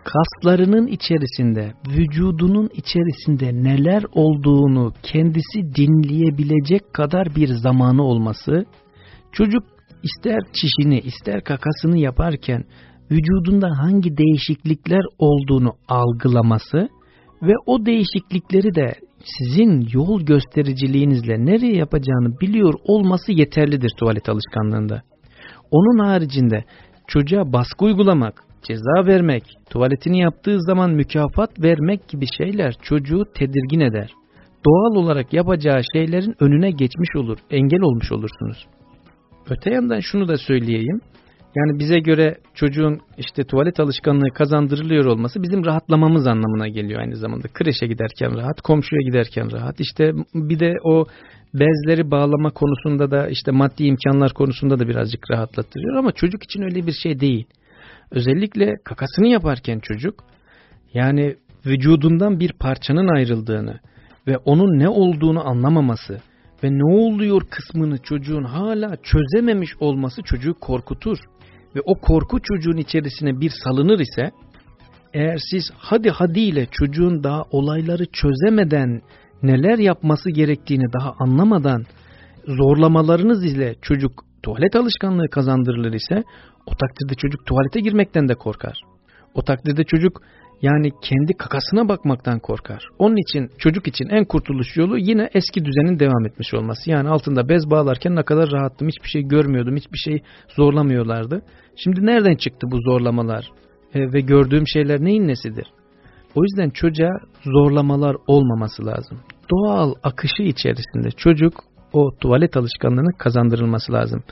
kaslarının içerisinde, vücudunun içerisinde neler olduğunu kendisi dinleyebilecek kadar bir zamanı olması, çocuk ister çişini ister kakasını yaparken vücudunda hangi değişiklikler olduğunu algılaması ve o değişiklikleri de sizin yol göstericiliğinizle nereye yapacağını biliyor olması yeterlidir tuvalet alışkanlığında. Onun haricinde çocuğa baskı uygulamak, ceza vermek, tuvaletini yaptığı zaman mükafat vermek gibi şeyler çocuğu tedirgin eder. Doğal olarak yapacağı şeylerin önüne geçmiş olur, engel olmuş olursunuz. Öte yandan şunu da söyleyeyim. Yani bize göre çocuğun işte tuvalet alışkanlığı kazandırılıyor olması bizim rahatlamamız anlamına geliyor aynı zamanda. Kreşe giderken rahat, komşuya giderken rahat. İşte bir de o bezleri bağlama konusunda da işte maddi imkanlar konusunda da birazcık rahatlatıyor ama çocuk için öyle bir şey değil. Özellikle kakasını yaparken çocuk yani vücudundan bir parçanın ayrıldığını ve onun ne olduğunu anlamaması ve ne oluyor kısmını çocuğun hala çözememiş olması çocuğu korkutur. Ve o korku çocuğun içerisine bir salınır ise eğer siz hadi hadi ile çocuğun daha olayları çözemeden neler yapması gerektiğini daha anlamadan zorlamalarınız ile çocuk tuvalet alışkanlığı kazandırılır ise o takdirde çocuk tuvalete girmekten de korkar. O takdirde çocuk yani kendi kakasına bakmaktan korkar. Onun için çocuk için en kurtuluş yolu yine eski düzenin devam etmiş olması. Yani altında bez bağlarken ne kadar rahattım, hiçbir şey görmüyordum, hiçbir şey zorlamıyorlardı. Şimdi nereden çıktı bu zorlamalar e, ve gördüğüm şeyler neyin nesidir? O yüzden çocuğa zorlamalar olmaması lazım. Doğal akışı içerisinde çocuk o tuvalet alışkanlığını kazandırılması lazım.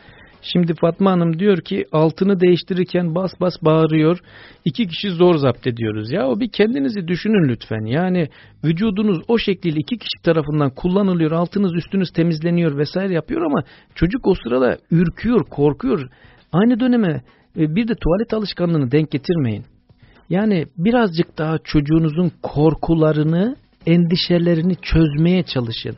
Şimdi Fatma Hanım diyor ki altını değiştirirken bas bas bağırıyor. İki kişi zor zapt ediyoruz. Ya o bir kendinizi düşünün lütfen. Yani vücudunuz o şekilde iki kişi tarafından kullanılıyor. Altınız üstünüz temizleniyor vesaire yapıyor ama çocuk o sırada ürküyor, korkuyor. Aynı döneme e, bir de tuvalet alışkanlığını denk getirmeyin. Yani birazcık daha çocuğunuzun korkularını, endişelerini çözmeye çalışın.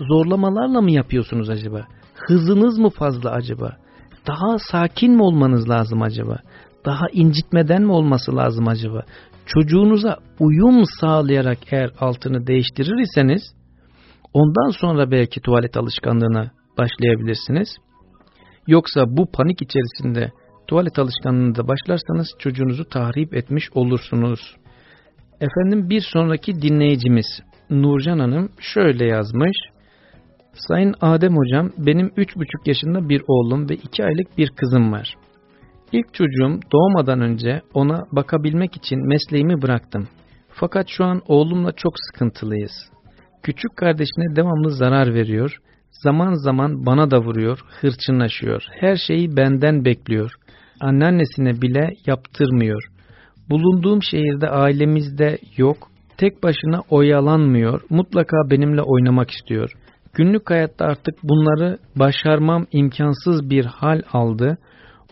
Zorlamalarla mı yapıyorsunuz acaba? Hızınız mı fazla acaba? Daha sakin mi olmanız lazım acaba? Daha incitmeden mi olması lazım acaba? Çocuğunuza uyum sağlayarak eğer altını değiştirir iseniz ondan sonra belki tuvalet alışkanlığına başlayabilirsiniz. Yoksa bu panik içerisinde tuvalet alışkanlığında başlarsanız çocuğunuzu tahrip etmiş olursunuz. Efendim bir sonraki dinleyicimiz Nurcan Hanım şöyle yazmış. Sayın Adem hocam benim 3,5 yaşında bir oğlum ve 2 aylık bir kızım var. İlk çocuğum doğmadan önce ona bakabilmek için mesleğimi bıraktım. Fakat şu an oğlumla çok sıkıntılıyız. Küçük kardeşine devamlı zarar veriyor, zaman zaman bana da vuruyor, hırçınlaşıyor, her şeyi benden bekliyor. Anneannesine bile yaptırmıyor. Bulunduğum şehirde ailemizde yok, tek başına oyalanmıyor, mutlaka benimle oynamak istiyor. Günlük hayatta artık bunları başarmam imkansız bir hal aldı.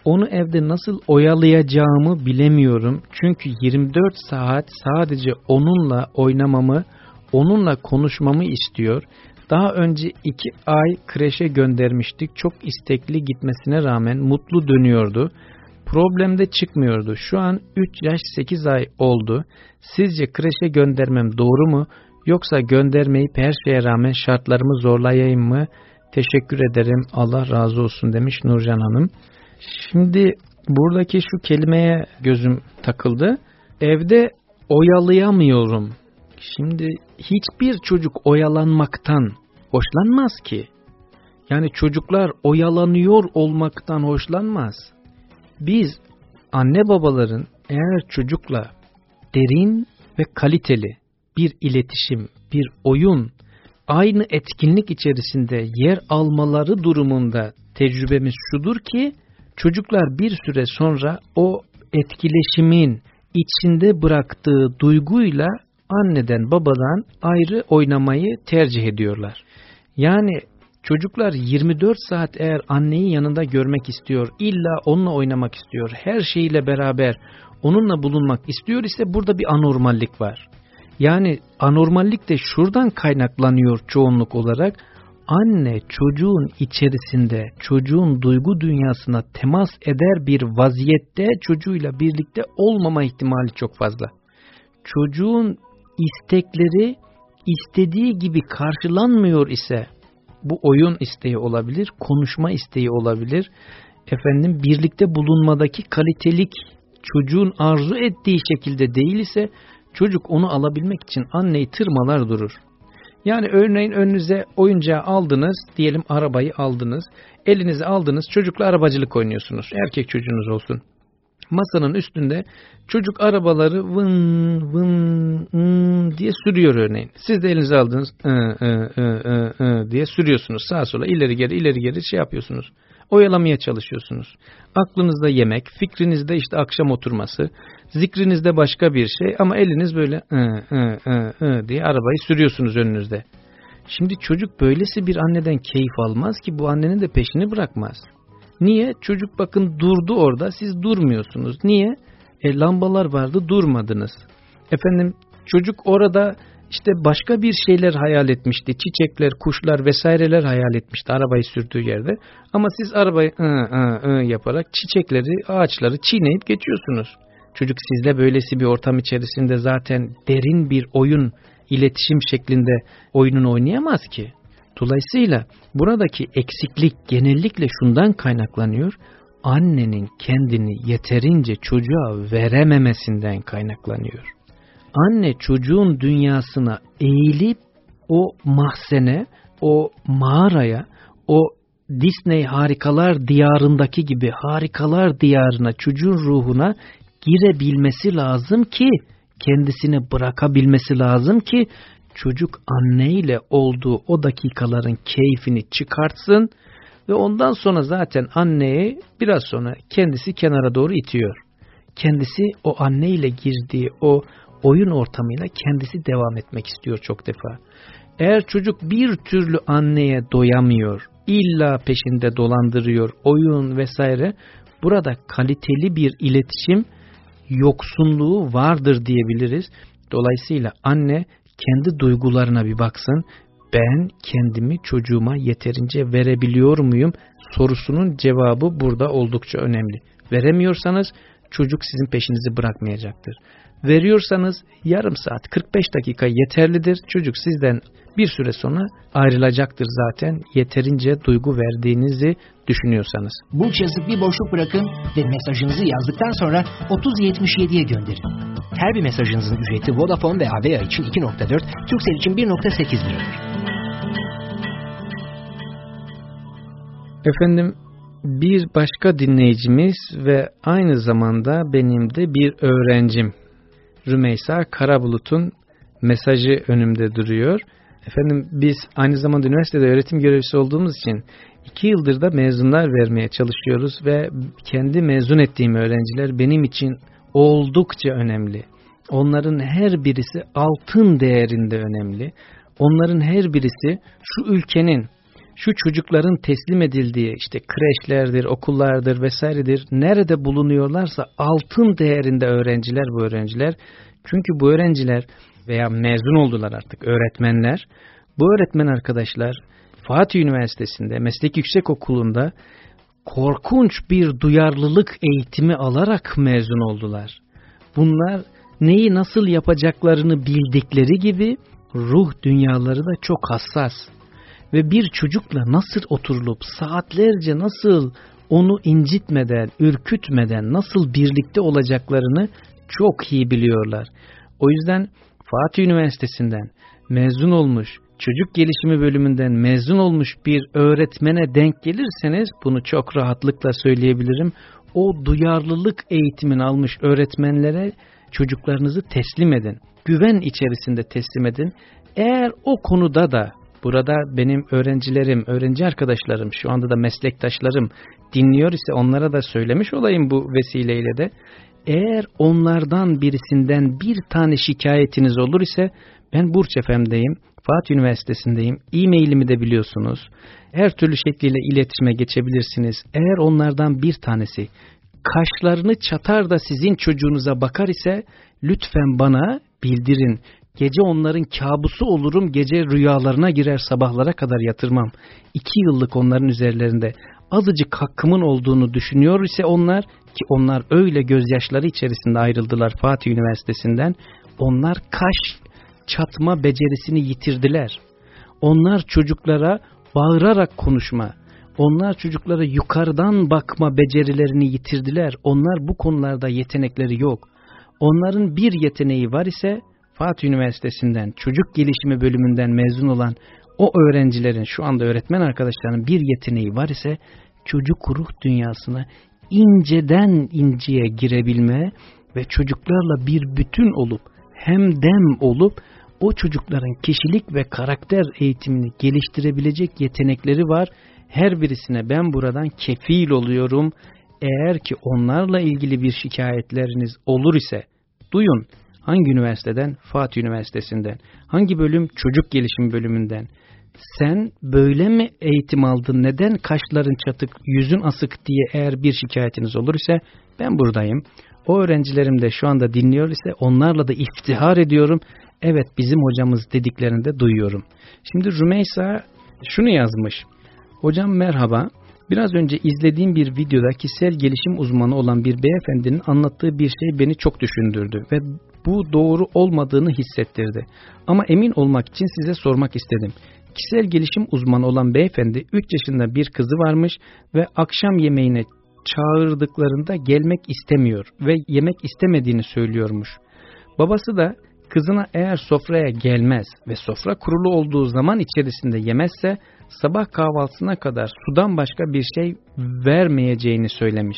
Onu evde nasıl oyalayacağımı bilemiyorum. Çünkü 24 saat sadece onunla oynamamı, onunla konuşmamı istiyor. Daha önce iki ay kreşe göndermiştik. Çok istekli gitmesine rağmen mutlu dönüyordu. Problem de çıkmıyordu. Şu an 3 yaş 8 ay oldu. Sizce kreşe göndermem doğru mu? Yoksa göndermeyip her şeye rağmen şartlarımı zorlayayım mı? Teşekkür ederim. Allah razı olsun demiş Nurcan Hanım. Şimdi buradaki şu kelimeye gözüm takıldı. Evde oyalayamıyorum. Şimdi hiçbir çocuk oyalanmaktan hoşlanmaz ki. Yani çocuklar oyalanıyor olmaktan hoşlanmaz. Biz anne babaların eğer çocukla derin ve kaliteli bir iletişim, bir oyun, aynı etkinlik içerisinde yer almaları durumunda tecrübemiz şudur ki çocuklar bir süre sonra o etkileşimin içinde bıraktığı duyguyla anneden babadan ayrı oynamayı tercih ediyorlar. Yani çocuklar 24 saat eğer anneyi yanında görmek istiyor, illa onunla oynamak istiyor, her şeyiyle beraber onunla bulunmak istiyor ise burada bir anormallik var. Yani anormallik de şuradan kaynaklanıyor çoğunluk olarak. Anne çocuğun içerisinde çocuğun duygu dünyasına temas eder bir vaziyette çocuğuyla birlikte olmama ihtimali çok fazla. Çocuğun istekleri istediği gibi karşılanmıyor ise bu oyun isteği olabilir, konuşma isteği olabilir. Efendim birlikte bulunmadaki kalitelik çocuğun arzu ettiği şekilde değil ise çocuk onu alabilmek için anneyi tırmalar durur. Yani örneğin önünüze oyuncağı aldınız, diyelim arabayı aldınız, elinize aldınız, çocukla arabacılık oynuyorsunuz. Erkek çocuğunuz olsun. Masanın üstünde çocuk arabaları vın vın vın diye sürüyor örneğin. Siz de elinize aldınız ı, ı, ı, ı, ı diye sürüyorsunuz. Sağa sola ileri geri ileri geri şey yapıyorsunuz. Oyalamaya çalışıyorsunuz. Aklınızda yemek, fikrinizde işte akşam oturması, zikrinizde başka bir şey ama eliniz böyle ı, ı, ı, ı diye arabayı sürüyorsunuz önünüzde. Şimdi çocuk böylesi bir anneden keyif almaz ki bu annenin de peşini bırakmaz. Niye? Çocuk bakın durdu orada siz durmuyorsunuz. Niye? E, lambalar vardı durmadınız. Efendim çocuk orada işte başka bir şeyler hayal etmişti. Çiçekler, kuşlar vesaireler hayal etmişti arabayı sürdüğü yerde. Ama siz arabayı ı, ı, ı yaparak çiçekleri, ağaçları çiğneyip geçiyorsunuz. Çocuk sizle böylesi bir ortam içerisinde zaten derin bir oyun, iletişim şeklinde oyununu oynayamaz ki. Dolayısıyla buradaki eksiklik genellikle şundan kaynaklanıyor. Annenin kendini yeterince çocuğa verememesinden kaynaklanıyor. Anne çocuğun dünyasına eğilip o mahzene, o mağaraya, o Disney harikalar diyarındaki gibi harikalar diyarına, çocuğun ruhuna girebilmesi lazım ki, kendisini bırakabilmesi lazım ki çocuk anneyle olduğu o dakikaların keyfini çıkartsın ve ondan sonra zaten anneyi biraz sonra kendisi kenara doğru itiyor. Kendisi o anneyle girdiği o oyun ortamıyla kendisi devam etmek istiyor çok defa. Eğer çocuk bir türlü anneye doyamıyor, illa peşinde dolandırıyor, oyun vesaire, burada kaliteli bir iletişim yoksunluğu vardır diyebiliriz. Dolayısıyla anne kendi duygularına bir baksın. Ben kendimi çocuğuma yeterince verebiliyor muyum? Sorusunun cevabı burada oldukça önemli. Veremiyorsanız çocuk sizin peşinizi bırakmayacaktır. Veriyorsanız yarım saat 45 dakika yeterlidir. Çocuk sizden bir süre sonra ayrılacaktır zaten yeterince duygu verdiğinizi düşünüyorsanız. Bulç yazıp bir boşluk bırakın ve mesajınızı yazdıktan sonra 3077'ye gönderin. Her bir mesajınızın ücreti Vodafone ve Avea için 2.4, Turkcell için 1.8 liradır. Efendim bir başka dinleyicimiz ve aynı zamanda benim de bir öğrencim Rümeysa Karabulut'un mesajı önümde duruyor. Efendim biz aynı zamanda üniversitede öğretim görevlisi olduğumuz için iki yıldır da mezunlar vermeye çalışıyoruz ve kendi mezun ettiğim öğrenciler benim için oldukça önemli. Onların her birisi altın değerinde önemli. Onların her birisi şu ülkenin, şu çocukların teslim edildiği işte kreşlerdir, okullardır vesairedir. Nerede bulunuyorlarsa altın değerinde öğrenciler bu öğrenciler. Çünkü bu öğrenciler veya mezun oldular artık öğretmenler Bu öğretmen arkadaşlar Fatih Üniversitesi'nde Meslek Yüksek Okulu'nda korkunç bir duyarlılık eğitimi alarak mezun oldular. Bunlar neyi nasıl yapacaklarını bildikleri gibi ruh dünyaları da çok hassas. Ve bir çocukla nasıl oturulup saatlerce nasıl onu incitmeden, ürkütmeden nasıl birlikte olacaklarını çok iyi biliyorlar. O yüzden Fatih Üniversitesi'nden mezun olmuş, çocuk gelişimi bölümünden mezun olmuş bir öğretmene denk gelirseniz bunu çok rahatlıkla söyleyebilirim. O duyarlılık eğitimini almış öğretmenlere çocuklarınızı teslim edin. Güven içerisinde teslim edin. Eğer o konuda da burada benim öğrencilerim, öğrenci arkadaşlarım, şu anda da meslektaşlarım dinliyor ise onlara da söylemiş olayım bu vesileyle de. Eğer onlardan birisinden bir tane şikayetiniz olur ise ben Burç Efem'deyim, Fatih Üniversitesi'ndeyim, e-mailimi de biliyorsunuz. Her türlü şekliyle iletişime geçebilirsiniz. Eğer onlardan bir tanesi kaşlarını çatar da sizin çocuğunuza bakar ise lütfen bana bildirin. Gece onların kabusu olurum, gece rüyalarına girer sabahlara kadar yatırmam. İki yıllık onların üzerlerinde azıcık hakkımın olduğunu düşünüyor ise onlar ki onlar öyle gözyaşları içerisinde ayrıldılar Fatih Üniversitesi'nden. Onlar kaş çatma becerisini yitirdiler. Onlar çocuklara bağırarak konuşma, onlar çocuklara yukarıdan bakma becerilerini yitirdiler. Onlar bu konularda yetenekleri yok. Onların bir yeteneği var ise Fatih Üniversitesi'nden çocuk gelişimi bölümünden mezun olan o öğrencilerin şu anda öğretmen arkadaşlarının bir yeteneği var ise çocuk ruh dünyasına inceden inceye girebilme ve çocuklarla bir bütün olup hem dem olup o çocukların kişilik ve karakter eğitimini geliştirebilecek yetenekleri var. Her birisine ben buradan kefil oluyorum. Eğer ki onlarla ilgili bir şikayetleriniz olur ise duyun hangi üniversiteden? Fatih Üniversitesi'nden. Hangi bölüm? Çocuk gelişim bölümünden. Sen böyle mi eğitim aldın? Neden kaşların çatık, yüzün asık diye eğer bir şikayetiniz olur ise ben buradayım. O öğrencilerim de şu anda dinliyor ise onlarla da iftihar ediyorum. Evet bizim hocamız dediklerini de duyuyorum. Şimdi Rümeysa şunu yazmış. Hocam merhaba. Biraz önce izlediğim bir videoda kişisel gelişim uzmanı olan bir beyefendinin anlattığı bir şey beni çok düşündürdü ve bu doğru olmadığını hissettirdi. Ama emin olmak için size sormak istedim. Kişisel gelişim uzmanı olan beyefendi 3 yaşında bir kızı varmış ve akşam yemeğine çağırdıklarında gelmek istemiyor ve yemek istemediğini söylüyormuş. Babası da kızına eğer sofraya gelmez ve sofra kurulu olduğu zaman içerisinde yemezse sabah kahvaltısına kadar sudan başka bir şey vermeyeceğini söylemiş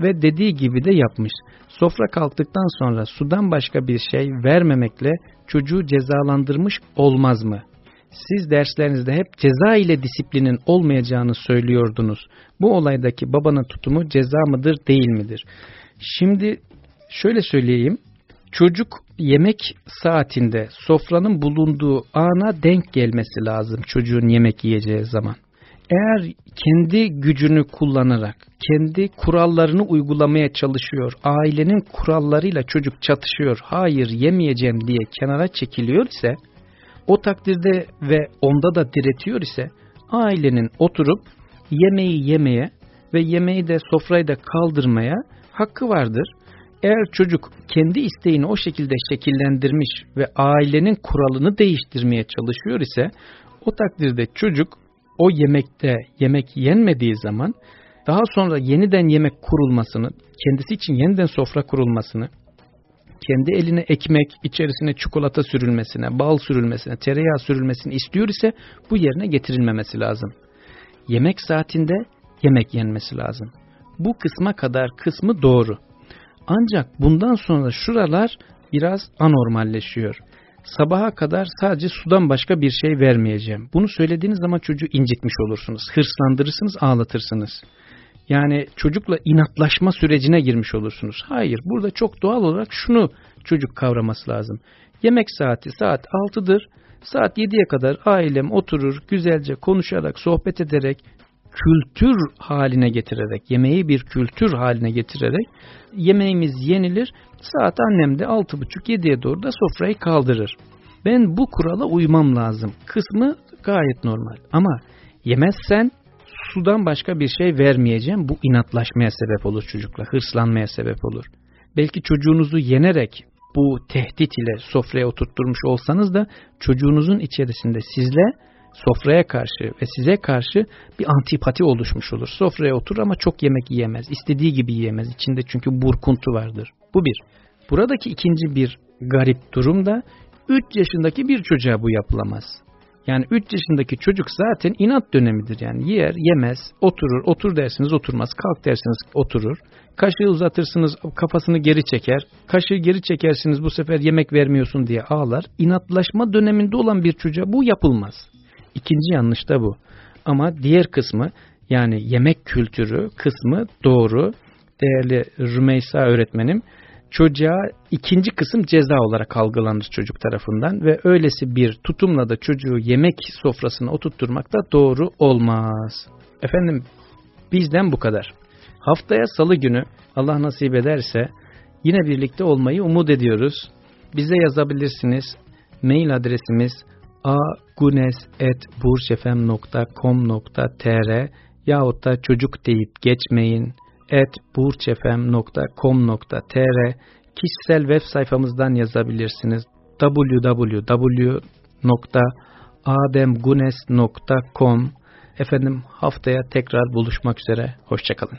ve dediği gibi de yapmış. Sofra kalktıktan sonra sudan başka bir şey vermemekle çocuğu cezalandırmış olmaz mı? Siz derslerinizde hep ceza ile disiplinin olmayacağını söylüyordunuz. Bu olaydaki babanın tutumu ceza mıdır değil midir? Şimdi şöyle söyleyeyim. Çocuk yemek saatinde sofranın bulunduğu ana denk gelmesi lazım çocuğun yemek yiyeceği zaman. Eğer kendi gücünü kullanarak, kendi kurallarını uygulamaya çalışıyor, ailenin kurallarıyla çocuk çatışıyor, hayır yemeyeceğim diye kenara çekiliyor ise, o takdirde ve onda da diretiyor ise, ailenin oturup yemeği yemeye ve yemeği de sofrayı da kaldırmaya hakkı vardır. Eğer çocuk kendi isteğini o şekilde şekillendirmiş ve ailenin kuralını değiştirmeye çalışıyor ise o takdirde çocuk o yemekte yemek yenmediği zaman daha sonra yeniden yemek kurulmasını, kendisi için yeniden sofra kurulmasını, kendi eline ekmek, içerisine çikolata sürülmesine, bal sürülmesine, tereyağı sürülmesini istiyor ise bu yerine getirilmemesi lazım. Yemek saatinde yemek yenmesi lazım. Bu kısma kadar kısmı doğru. Ancak bundan sonra şuralar biraz anormalleşiyor. Sabaha kadar sadece sudan başka bir şey vermeyeceğim. Bunu söylediğiniz zaman çocuğu incitmiş olursunuz. Hırslandırırsınız, ağlatırsınız. Yani çocukla inatlaşma sürecine girmiş olursunuz. Hayır, burada çok doğal olarak şunu çocuk kavraması lazım. Yemek saati saat 6'dır. Saat 7'ye kadar ailem oturur, güzelce konuşarak, sohbet ederek, kültür haline getirerek, yemeği bir kültür haline getirerek yemeğimiz yenilir. Saat annem de 6.30-7'ye doğru da sofrayı kaldırır. ben bu kurala uymam lazım kısmı gayet normal. Ama yemezsen sudan başka bir şey vermeyeceğim. Bu inatlaşmaya sebep olur çocukla, hırslanmaya sebep olur. Belki çocuğunuzu yenerek bu tehdit ile sofraya oturtturmuş olsanız da çocuğunuzun içerisinde sizle sofraya karşı ve size karşı bir antipati oluşmuş olur. Sofraya otur ama çok yemek yiyemez. istediği gibi yiyemez. İçinde çünkü burkuntu vardır. Bu bir. Buradaki ikinci bir garip durum da 3 yaşındaki bir çocuğa bu yapılamaz. Yani 3 yaşındaki çocuk zaten inat dönemidir yani yer yemez oturur otur dersiniz oturmaz kalk dersiniz oturur kaşığı uzatırsınız kafasını geri çeker kaşığı geri çekersiniz bu sefer yemek vermiyorsun diye ağlar inatlaşma döneminde olan bir çocuğa bu yapılmaz. İkinci yanlış da bu ama diğer kısmı yani yemek kültürü kısmı doğru değerli Rümeysa öğretmenim çocuğa ikinci kısım ceza olarak algılanır çocuk tarafından ve öylesi bir tutumla da çocuğu yemek sofrasına oturtturmak da doğru olmaz. Efendim bizden bu kadar. Haftaya salı günü Allah nasip ederse yine birlikte olmayı umut ediyoruz. Bize yazabilirsiniz. Mail adresimiz agunes.burçefem.com.tr yahut da çocuk deyip geçmeyin et burçefem.com.tr kişisel web sayfamızdan yazabilirsiniz. www.ademgunes.com Efendim haftaya tekrar buluşmak üzere. Hoşçakalın.